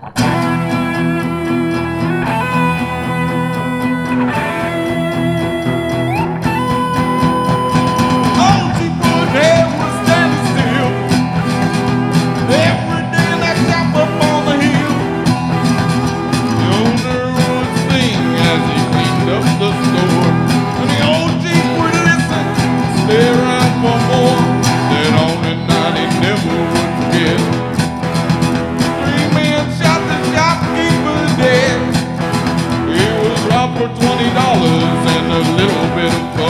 Oh. for twenty dollars and a little bit of fun.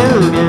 dude.